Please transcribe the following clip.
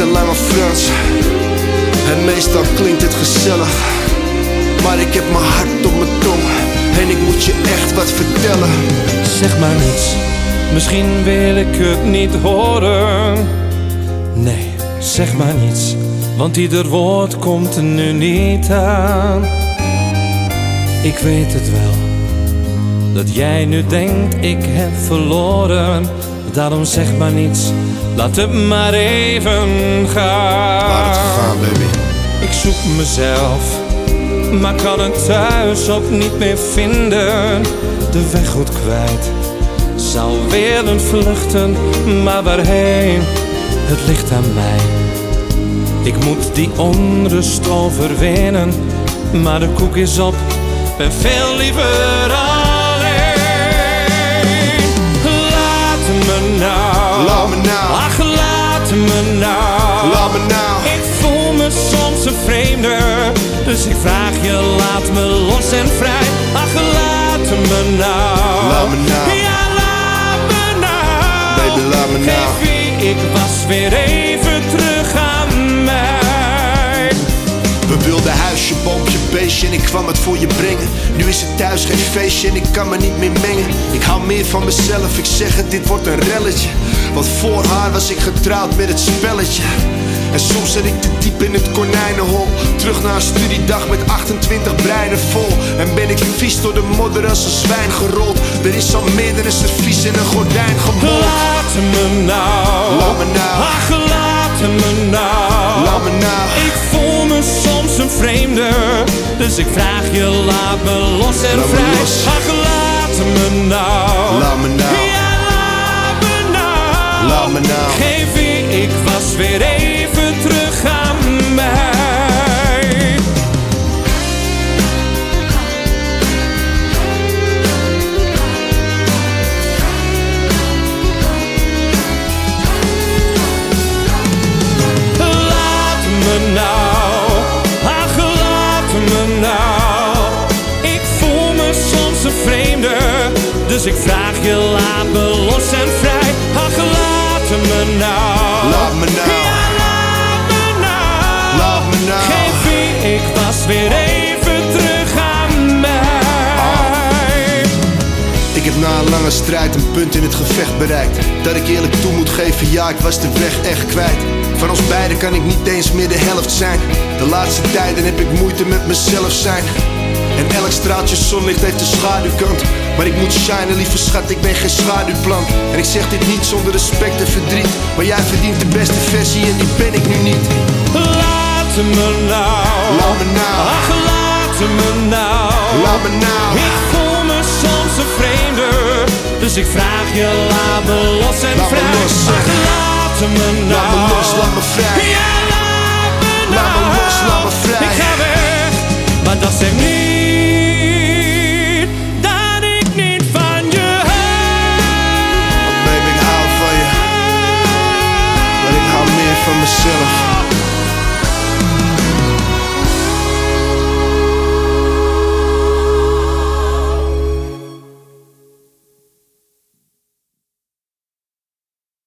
te lange Frans. En meestal klinkt het gezellig. Maar ik heb mijn hart op mijn tong. En ik moet je echt wat vertellen. Zeg maar niets, misschien wil ik het niet horen. Nee, zeg maar niets, want ieder woord komt er nu niet aan. Ik weet het wel, dat jij nu denkt ik heb verloren. Daarom zeg maar niets, laat het maar even gaan. Laat het gaan, baby. Ik zoek mezelf, maar kan het thuis ook niet meer vinden. De weg goed kwijt, zou willen vluchten, maar waarheen? Het ligt aan mij. Ik moet die onrust overwinnen, maar de koek is op, ben veel liever alleen. Dus ik vraag je, laat me los en vrij. Ach, laat me nou. Laat me nou. Ja, laat me nou. Baby, laat me nou. Geef wie ik was weer even terug aan mij. We wilden huisje, boompje, beestje en ik kwam het voor je brengen. Nu is het thuis geen feestje en ik kan me niet meer mengen. Ik hou meer van mezelf, ik zeg het, dit wordt een relletje. Want voor haar was ik getrouwd met het spelletje. En soms zit ik te diep in het konijnenhol. Terug naar een studiedag met 28 breinen vol. En ben ik vies door de modder als een zwijn gerold. Er is al meerdere servies in een gordijn gemold. Laat me nou. Laat me nou. Ach, laat me nou. Laat me nou. Ik voel me soms een vreemde, dus ik vraag je, laat me los en Laat me vrij. los. Ach, laat me nou. Laat me nou. Ja, laat me nou. Laat me nou. Geef wie ik was weer even dus ik vraag je, laat me los en vrij. Ach laat me nou. Laat me nou. Ja, laat me nou. Laat me nou. Geef wie ik was weer even terug aan mij. Ik heb na een lange strijd een punt in het gevecht bereikt. Dat ik eerlijk toe moet geven, ja, ik was de weg echt kwijt. Van ons beiden kan ik niet eens meer de helft zijn. De laatste tijden heb ik moeite met mezelf zijn. En elk straaltje zonlicht heeft een schaduwkant. Maar ik moet shinen, lieve schat, ik ben geen schaduwplant. En ik zeg dit niet zonder respect en verdriet. Maar jij verdient de beste versie en die ben ik nu niet. Laat me nou. Laat me nou. Ach, laat me nou. Laat me nou. Ik voel me soms een vreemde, dus ik vraag je, laat me los en Laat vrij. Ach, me nou. Los. Ja, laat me nou. Laat me los, laat from the shelf